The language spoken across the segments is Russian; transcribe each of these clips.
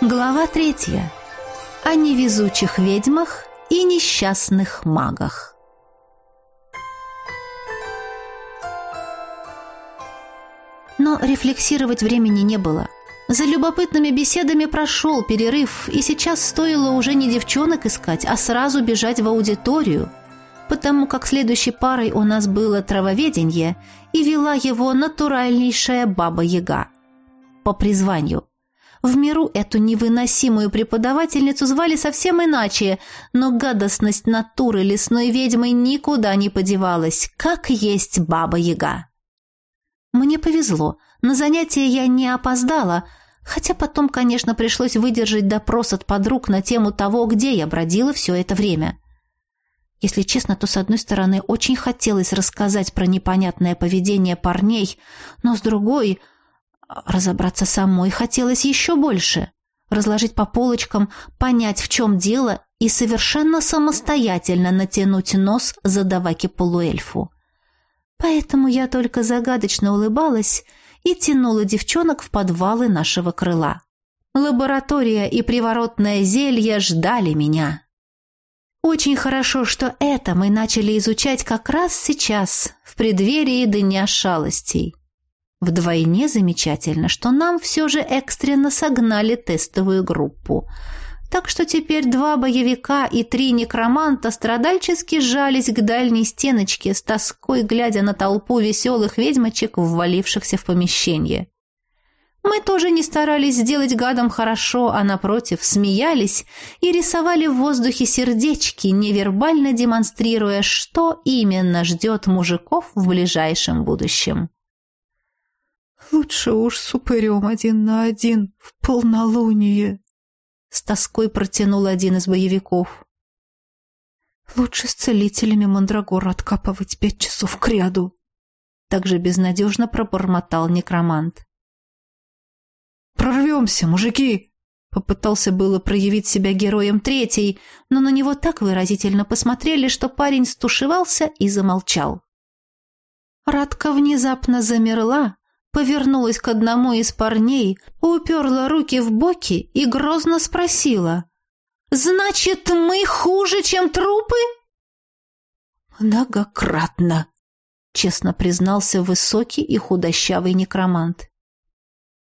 Глава третья. О невезучих ведьмах и несчастных магах. Но рефлексировать времени не было. За любопытными беседами прошел перерыв, и сейчас стоило уже не девчонок искать, а сразу бежать в аудиторию, потому как следующей парой у нас было травоведение, и вела его натуральнейшая баба-яга. По призванию. В миру эту невыносимую преподавательницу звали совсем иначе, но гадостность натуры лесной ведьмы никуда не подевалась, как есть баба-яга. Мне повезло, на занятия я не опоздала, хотя потом, конечно, пришлось выдержать допрос от подруг на тему того, где я бродила все это время. Если честно, то, с одной стороны, очень хотелось рассказать про непонятное поведение парней, но с другой Разобраться самой хотелось еще больше. Разложить по полочкам, понять, в чем дело, и совершенно самостоятельно натянуть нос задаваки-полуэльфу. Поэтому я только загадочно улыбалась и тянула девчонок в подвалы нашего крыла. Лаборатория и приворотное зелье ждали меня. Очень хорошо, что это мы начали изучать как раз сейчас, в преддверии Дня шалостей. Вдвойне замечательно, что нам все же экстренно согнали тестовую группу. Так что теперь два боевика и три некроманта страдальчески сжались к дальней стеночке с тоской, глядя на толпу веселых ведьмочек, ввалившихся в помещение. Мы тоже не старались сделать гадам хорошо, а напротив, смеялись и рисовали в воздухе сердечки, невербально демонстрируя, что именно ждет мужиков в ближайшем будущем. Лучше уж с упырем один на один в полнолуние. С тоской протянул один из боевиков. Лучше с целителями мандрагора откапывать пять часов к ряду. Также безнадежно пробормотал некромант. «Прорвемся, мужики!» Попытался было проявить себя героем третий, но на него так выразительно посмотрели, что парень стушевался и замолчал. Радка внезапно замерла, повернулась к одному из парней, уперла руки в боки и грозно спросила. «Значит, мы хуже, чем трупы?» «Многократно», — честно признался высокий и худощавый некромант.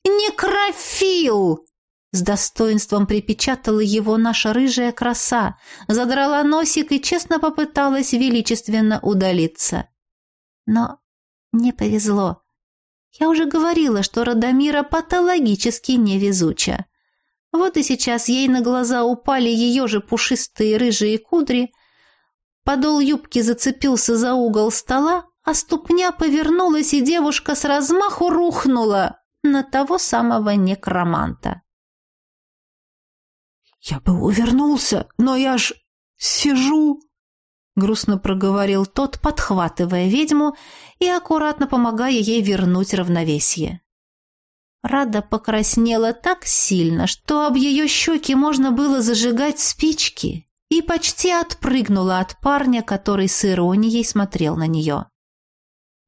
«Некрофил!» С достоинством припечатала его наша рыжая краса, задрала носик и честно попыталась величественно удалиться. Но не повезло. Я уже говорила, что Радомира патологически невезуча. Вот и сейчас ей на глаза упали ее же пушистые рыжие кудри, подол юбки зацепился за угол стола, а ступня повернулась, и девушка с размаху рухнула на того самого некроманта. «Я бы увернулся, но я ж сижу!» Грустно проговорил тот, подхватывая ведьму и аккуратно помогая ей вернуть равновесие. Рада покраснела так сильно, что об ее щеки можно было зажигать спички, и почти отпрыгнула от парня, который с иронией смотрел на нее.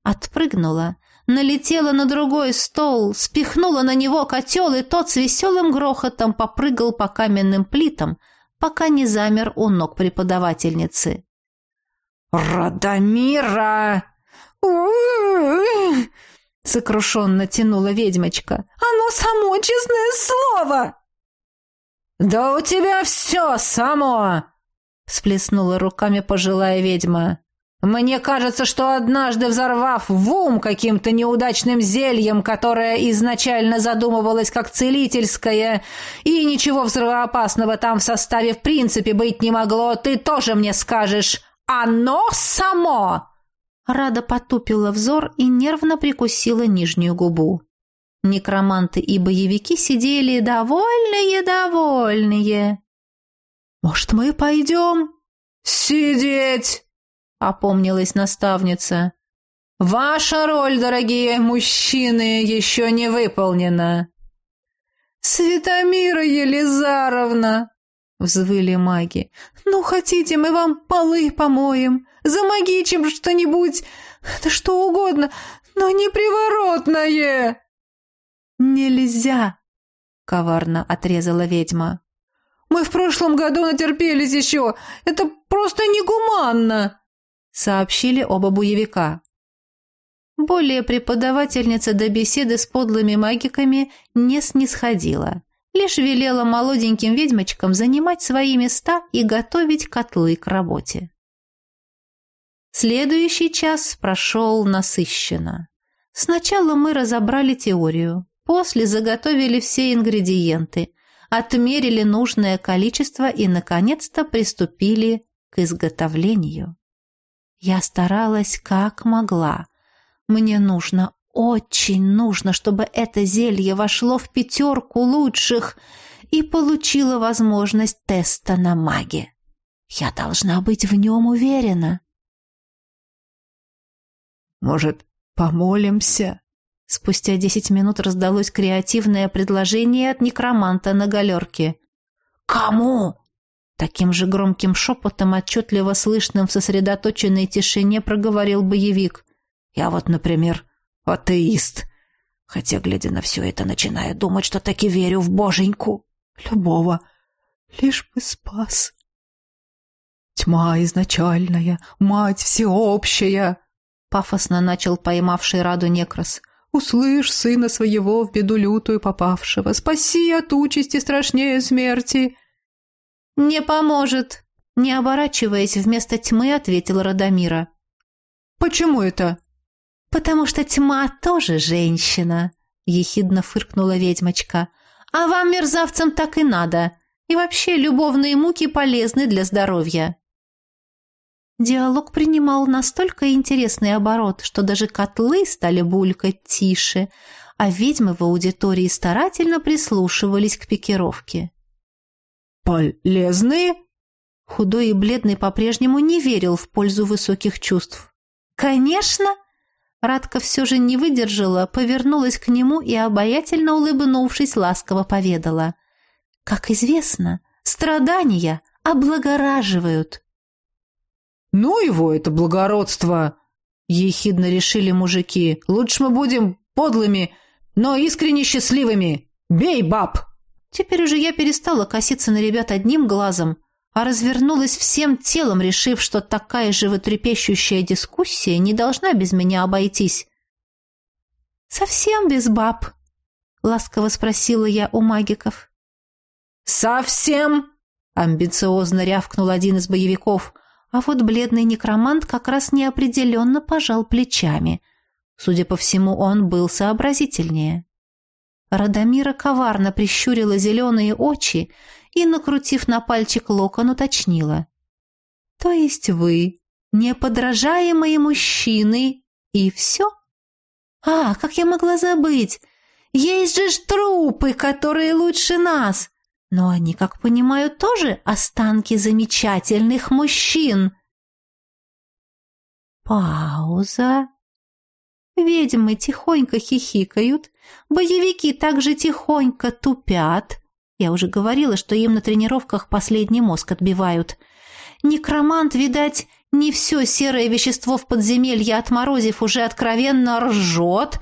Отпрыгнула, налетела на другой стол, спихнула на него котел, и тот с веселым грохотом попрыгал по каменным плитам, пока не замер у ног преподавательницы. «Радомира!» сокрушенно тянула ведьмочка. «Оно само, честное слово!» «Да у тебя все само!» сплеснула руками пожилая ведьма. «Мне кажется, что однажды взорвав в ум каким-то неудачным зельем, которое изначально задумывалось как целительское, и ничего взрывоопасного там в составе в принципе быть не могло, ты тоже мне скажешь «Оно само!» Рада потупила взор и нервно прикусила нижнюю губу. Некроманты и боевики сидели довольные-довольные. «Может, мы пойдем?» «Сидеть!» — опомнилась наставница. «Ваша роль, дорогие мужчины, еще не выполнена». «Светомира Елизаровна!» — взвыли маги. «Ну, хотите, мы вам полы помоем, замагичим что-нибудь, да что угодно, но не приворотное!» «Нельзя!» коварно отрезала ведьма. «Мы в прошлом году натерпелись еще! Это просто негуманно!» сообщили оба буевика. Более преподавательница до беседы с подлыми магиками не снисходила, лишь велела молоденьким ведьмочкам занимать свои места и готовить котлы к работе. Следующий час прошел насыщенно. Сначала мы разобрали теорию, после заготовили все ингредиенты, отмерили нужное количество и, наконец-то, приступили к изготовлению. Я старалась как могла. Мне нужно, очень нужно, чтобы это зелье вошло в пятерку лучших и получило возможность теста на маге. Я должна быть в нем уверена. «Может, помолимся?» Спустя десять минут раздалось креативное предложение от некроманта на галерке. «Кому?» Таким же громким шепотом, отчетливо слышным в сосредоточенной тишине, проговорил боевик. «Я вот, например, атеист. Хотя, глядя на все это, начинаю думать, что таки верю в боженьку. Любого. Лишь бы спас. Тьма изначальная, мать всеобщая!» Пафосно начал поймавший Раду Некрас. «Услышь сына своего в беду лютую попавшего, спаси от участи страшнее смерти!» «Не поможет!» Не оборачиваясь, вместо тьмы ответила Радомира. «Почему это?» «Потому что тьма тоже женщина», — ехидно фыркнула ведьмочка. «А вам, мерзавцам, так и надо. И вообще, любовные муки полезны для здоровья». Диалог принимал настолько интересный оборот, что даже котлы стали булькать тише, а ведьмы в аудитории старательно прислушивались к пикировке. «Полезные?» Худой и бледный по-прежнему не верил в пользу высоких чувств. «Конечно!» Радка все же не выдержала, повернулась к нему и, обаятельно улыбнувшись, ласково поведала. «Как известно, страдания облагораживают». «Ну его, это благородство!» — ехидно решили мужики. «Лучше мы будем подлыми, но искренне счастливыми. Бей, баб!» Теперь уже я перестала коситься на ребят одним глазом, а развернулась всем телом, решив, что такая животрепещущая дискуссия не должна без меня обойтись. «Совсем без баб?» — ласково спросила я у магиков. «Совсем?» — амбициозно рявкнул один из боевиков, а вот бледный некромант как раз неопределенно пожал плечами. Судя по всему, он был сообразительнее. Радомира коварно прищурила зеленые очи и, накрутив на пальчик локон, уточнила. «То есть вы неподражаемые мужчины, и все?» «А, как я могла забыть! Есть же ж трупы, которые лучше нас!» Но они, как понимаю, тоже останки замечательных мужчин. Пауза. Ведьмы тихонько хихикают, боевики также тихонько тупят. Я уже говорила, что им на тренировках последний мозг отбивают. Некромант, видать, не все серое вещество в подземелье отморозив уже откровенно ржет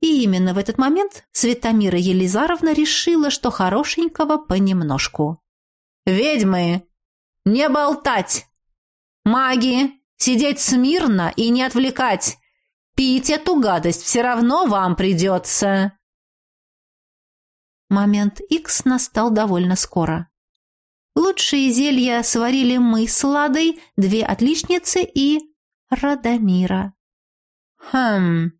и именно в этот момент Светомира Елизаровна решила, что хорошенького понемножку. «Ведьмы! Не болтать! Маги! Сидеть смирно и не отвлекать! Пить эту гадость все равно вам придется!» Момент Икс настал довольно скоро. Лучшие зелья сварили мы с Ладой, две отличницы и Радомира. «Хм...»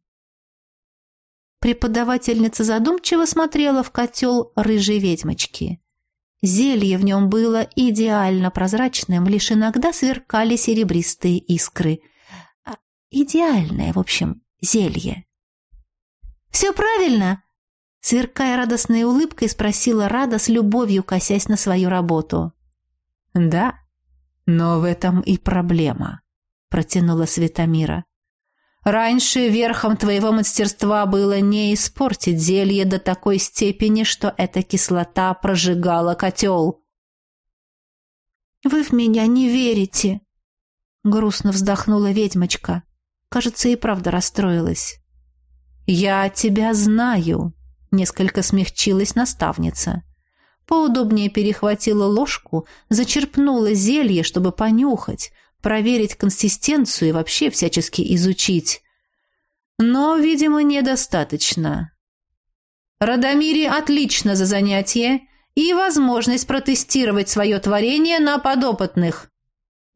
Преподавательница задумчиво смотрела в котел рыжей ведьмочки. Зелье в нем было идеально прозрачным, лишь иногда сверкали серебристые искры. А, идеальное, в общем, зелье. «Все правильно?» Сверкая радостной улыбкой, спросила Рада с любовью, косясь на свою работу. «Да, но в этом и проблема», — протянула Светомира. Раньше верхом твоего мастерства было не испортить зелье до такой степени, что эта кислота прожигала котел. «Вы в меня не верите!» Грустно вздохнула ведьмочка. Кажется, и правда расстроилась. «Я тебя знаю!» Несколько смягчилась наставница. Поудобнее перехватила ложку, зачерпнула зелье, чтобы понюхать, проверить консистенцию и вообще всячески изучить. Но, видимо, недостаточно. Радомире отлично за занятие и возможность протестировать свое творение на подопытных.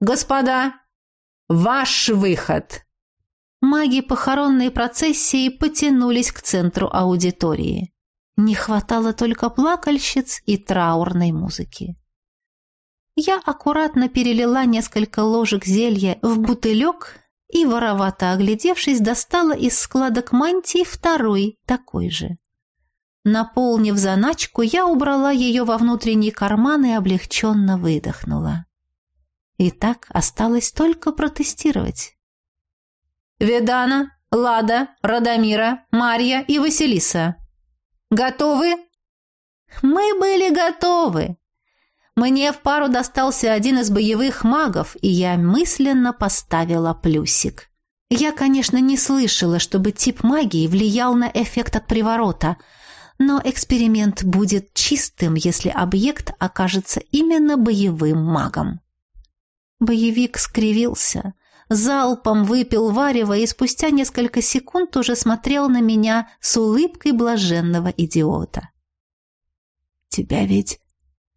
Господа, ваш выход. Маги похоронной процессии потянулись к центру аудитории. Не хватало только плакальщиц и траурной музыки. Я аккуратно перелила несколько ложек зелья в бутылек и, воровато оглядевшись, достала из складок мантии второй, такой же. Наполнив заначку, я убрала ее во внутренний карман и облегченно выдохнула. И так осталось только протестировать. «Ведана, Лада, Радомира, Марья и Василиса», Готовы?» Мы были готовы. Мне в пару достался один из боевых магов, и я мысленно поставила плюсик. Я, конечно, не слышала, чтобы тип магии влиял на эффект от приворота, но эксперимент будет чистым, если объект окажется именно боевым магом. Боевик скривился, залпом выпил варево и спустя несколько секунд уже смотрел на меня с улыбкой блаженного идиота. «Тебя ведь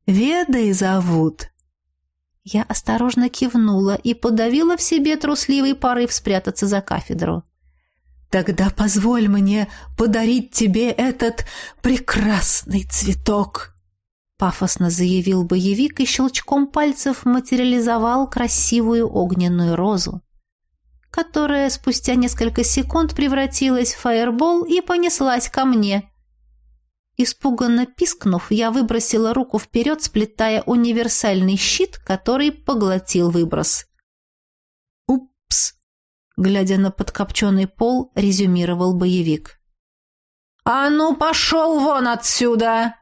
Ведой зовут?» Я осторожно кивнула и подавила в себе трусливый порыв спрятаться за кафедру. «Тогда позволь мне подарить тебе этот прекрасный цветок!» Пафосно заявил боевик и щелчком пальцев материализовал красивую огненную розу, которая спустя несколько секунд превратилась в фаербол и понеслась ко мне. Испуганно пискнув, я выбросила руку вперед, сплетая универсальный щит, который поглотил выброс. «Упс!» — глядя на подкопченный пол, резюмировал боевик. «А ну, пошел вон отсюда!»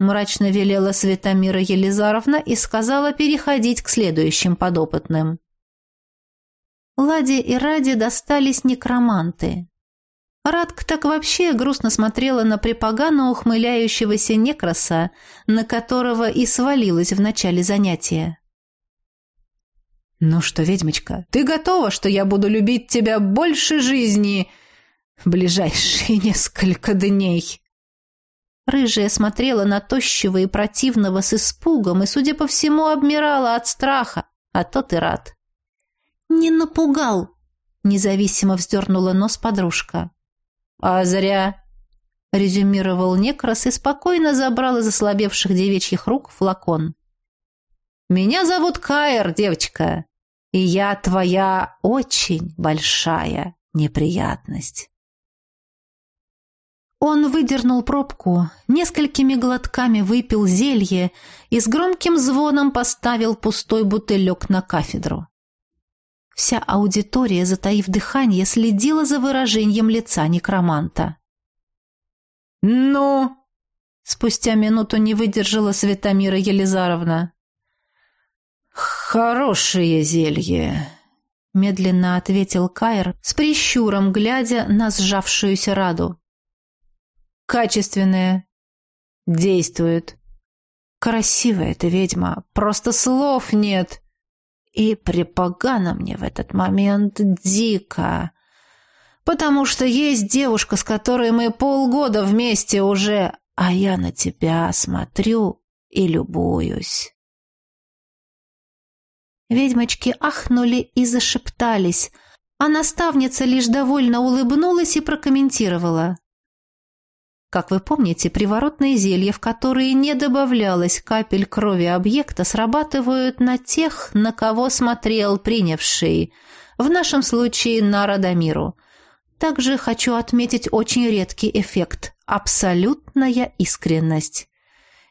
Мрачно велела Светомира Елизаровна и сказала переходить к следующим подопытным. Ладе и Раде достались некроманты. Радка так вообще грустно смотрела на припогано ухмыляющегося некроса, на которого и свалилась в начале занятия. «Ну что, ведьмочка, ты готова, что я буду любить тебя больше жизни в ближайшие несколько дней?» Рыжая смотрела на тощего и противного с испугом и, судя по всему, обмирала от страха, а тот и рад. «Не напугал!» — независимо вздернула нос подружка. «А зря!» — резюмировал Некрас и спокойно забрал из ослабевших девичьих рук флакон. «Меня зовут Каэр, девочка, и я твоя очень большая неприятность». Он выдернул пробку, несколькими глотками выпил зелье и с громким звоном поставил пустой бутылек на кафедру. Вся аудитория, затаив дыхание, следила за выражением лица некроманта. «Ну?» — спустя минуту не выдержала Светомира Елизаровна. «Хорошее зелье», — медленно ответил Кайр, с прищуром глядя на сжавшуюся Раду. Качественная. Действует. Красивая эта ведьма. Просто слов нет. И припогано мне в этот момент дико. Потому что есть девушка, с которой мы полгода вместе уже, а я на тебя смотрю и любуюсь. Ведьмочки ахнули и зашептались, а наставница лишь довольно улыбнулась и прокомментировала. Как вы помните, приворотные зелья, в которые не добавлялось капель крови объекта, срабатывают на тех, на кого смотрел принявший, в нашем случае на Радомиру. Также хочу отметить очень редкий эффект – абсолютная искренность.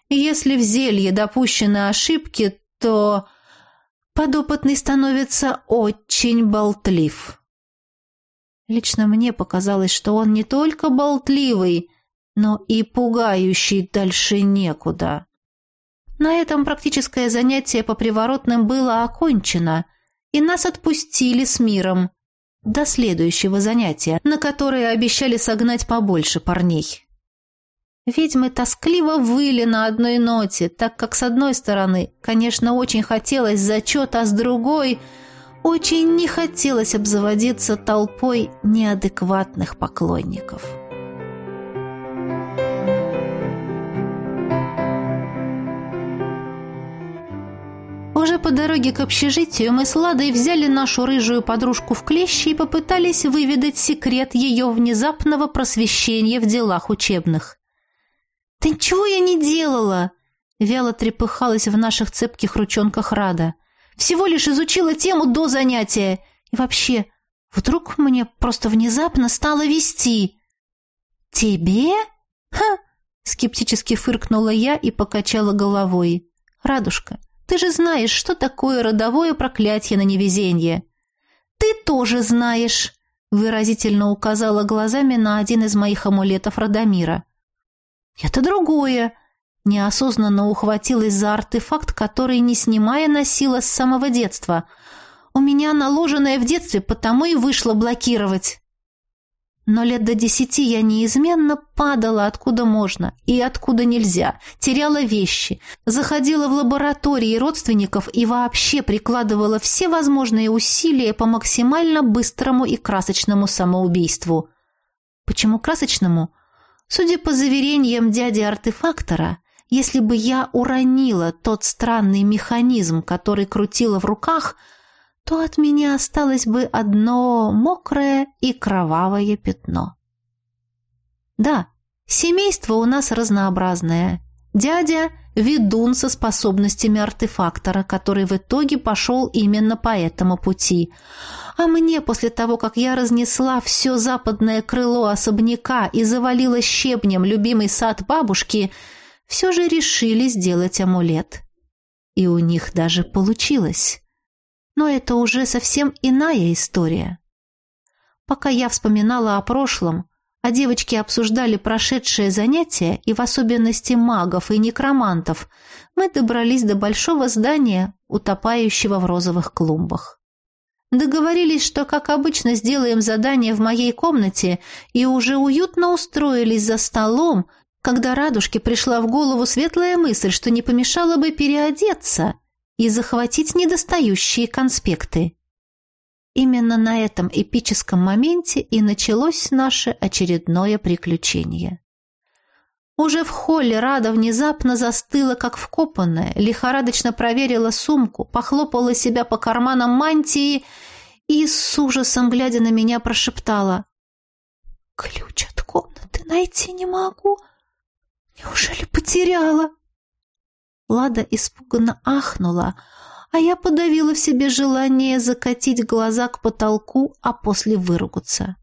Если в зелье допущены ошибки, то подопытный становится очень болтлив. Лично мне показалось, что он не только болтливый – но и пугающий дальше некуда. На этом практическое занятие по приворотным было окончено, и нас отпустили с миром до следующего занятия, на которое обещали согнать побольше парней. Ведьмы тоскливо выли на одной ноте, так как с одной стороны, конечно, очень хотелось зачет, а с другой очень не хотелось обзаводиться толпой неадекватных поклонников. Уже по дороге к общежитию мы с Ладой взяли нашу рыжую подружку в клещи и попытались выведать секрет ее внезапного просвещения в делах учебных. «Да ничего я не делала!» Вяло трепыхалась в наших цепких ручонках Рада. «Всего лишь изучила тему до занятия. И вообще, вдруг мне просто внезапно стало вести?» «Тебе?» «Ха!» Скептически фыркнула я и покачала головой. «Радушка, ты же знаешь, что такое родовое проклятие на невезение. Ты тоже знаешь, выразительно указала глазами на один из моих амулетов Радомира. Это другое. Неосознанно ухватилась за артефакт, который, не снимая, носила с самого детства. У меня наложенное в детстве, потому и вышло блокировать. Но лет до десяти я неизменно падала откуда можно и откуда нельзя, теряла вещи, заходила в лаборатории родственников и вообще прикладывала все возможные усилия по максимально быстрому и красочному самоубийству. Почему красочному? Судя по заверениям дяди-артефактора, если бы я уронила тот странный механизм, который крутила в руках – то от меня осталось бы одно мокрое и кровавое пятно. Да, семейство у нас разнообразное. Дядя – ведун со способностями артефактора, который в итоге пошел именно по этому пути. А мне после того, как я разнесла все западное крыло особняка и завалила щебнем любимый сад бабушки, все же решили сделать амулет. И у них даже получилось. Но это уже совсем иная история. Пока я вспоминала о прошлом, а девочки обсуждали прошедшие занятия, и в особенности магов и некромантов, мы добрались до большого здания, утопающего в розовых клумбах. Договорились, что, как обычно, сделаем задание в моей комнате, и уже уютно устроились за столом, когда Радужке пришла в голову светлая мысль, что не помешало бы переодеться – и захватить недостающие конспекты. Именно на этом эпическом моменте и началось наше очередное приключение. Уже в холле Рада внезапно застыла, как вкопанная, лихорадочно проверила сумку, похлопала себя по карманам мантии и с ужасом, глядя на меня, прошептала. «Ключ от комнаты найти не могу. Неужели потеряла?» Лада испуганно ахнула, а я подавила в себе желание закатить глаза к потолку, а после выругаться.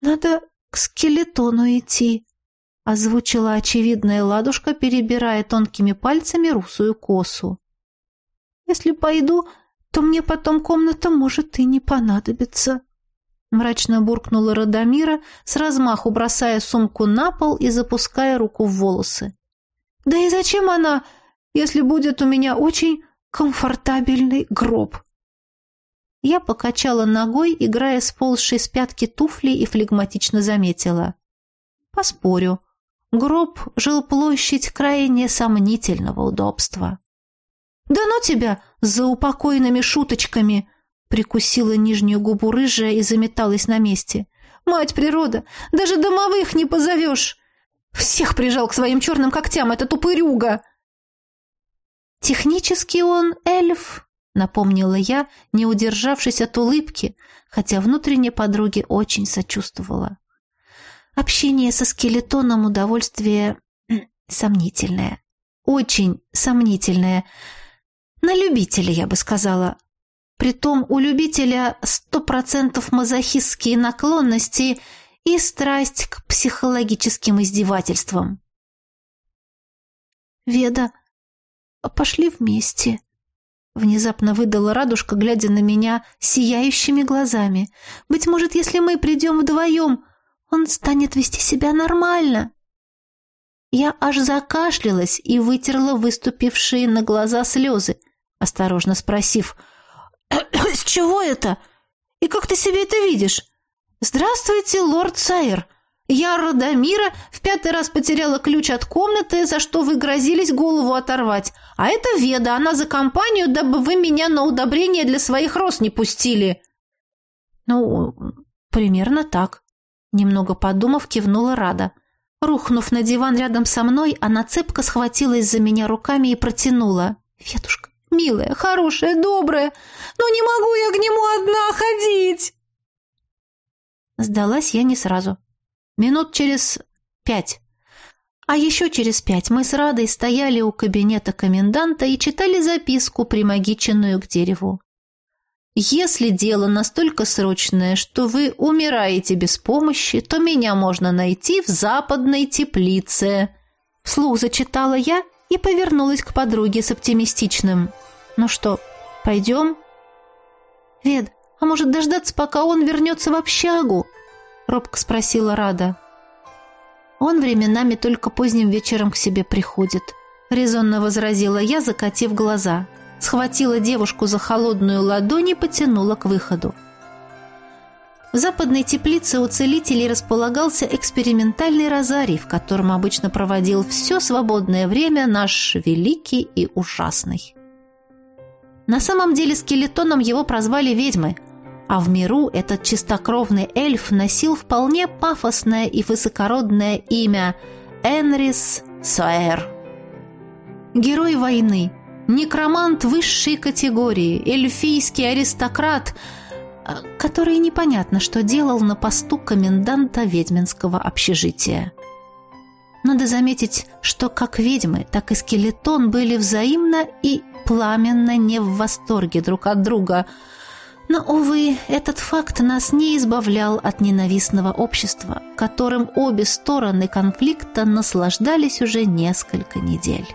«Надо к скелетону идти», — озвучила очевидная ладушка, перебирая тонкими пальцами русую косу. «Если пойду, то мне потом комната может и не понадобиться». Мрачно буркнула Радомира, с размаху бросая сумку на пол и запуская руку в волосы. Да и зачем она, если будет у меня очень комфортабельный гроб? Я покачала ногой, играя с ползшей с пятки туфли и флегматично заметила. Поспорю. Гроб – жилплощадь крайне сомнительного удобства. «Да ну тебя за упокойными шуточками!» Прикусила нижнюю губу рыжая и заметалась на месте. «Мать природа! Даже домовых не позовешь!» Всех прижал к своим черным когтям, этот упырюга!» «Технически он эльф», — напомнила я, не удержавшись от улыбки, хотя внутренне подруге очень сочувствовала. «Общение со скелетоном удовольствие сомнительное. Очень сомнительное. На любителя, я бы сказала. Притом у любителя сто процентов мазохистские наклонности — и страсть к психологическим издевательствам. «Веда, пошли вместе», — внезапно выдала радужка, глядя на меня сияющими глазами. «Быть может, если мы придем вдвоем, он станет вести себя нормально». Я аж закашлялась и вытерла выступившие на глаза слезы, осторожно спросив, «С чего это? И как ты себе это видишь?» «Здравствуйте, лорд Сайер! Я, Радомира, в пятый раз потеряла ключ от комнаты, за что вы грозились голову оторвать. А это Веда, она за компанию, дабы вы меня на удобрение для своих роз не пустили». «Ну, примерно так», — немного подумав, кивнула Рада. Рухнув на диван рядом со мной, она цепко схватилась за меня руками и протянула. «Ветушка, милая, хорошая, добрая, но не могу я к нему одна ходить!» Сдалась я не сразу. Минут через пять. А еще через пять мы с Радой стояли у кабинета коменданта и читали записку, примагиченную к дереву. «Если дело настолько срочное, что вы умираете без помощи, то меня можно найти в западной теплице». Вслух зачитала я и повернулась к подруге с оптимистичным. «Ну что, пойдем?» «Вед, а может дождаться, пока он вернется в общагу?» Робко спросила Рада. Он временами только поздним вечером к себе приходит, резонно возразила я, закатив глаза. Схватила девушку за холодную ладонь и потянула к выходу. В западной теплице у целителей располагался экспериментальный розарий, в котором обычно проводил все свободное время наш великий и ужасный. На самом деле скелетоном его прозвали ведьмы – а в миру этот чистокровный эльф носил вполне пафосное и высокородное имя Энрис Соэр. Герой войны, некромант высшей категории, эльфийский аристократ, э, который непонятно, что делал на посту коменданта ведьминского общежития. Надо заметить, что как ведьмы, так и скелетон были взаимно и пламенно не в восторге друг от друга – но, увы, этот факт нас не избавлял от ненавистного общества, которым обе стороны конфликта наслаждались уже несколько недель.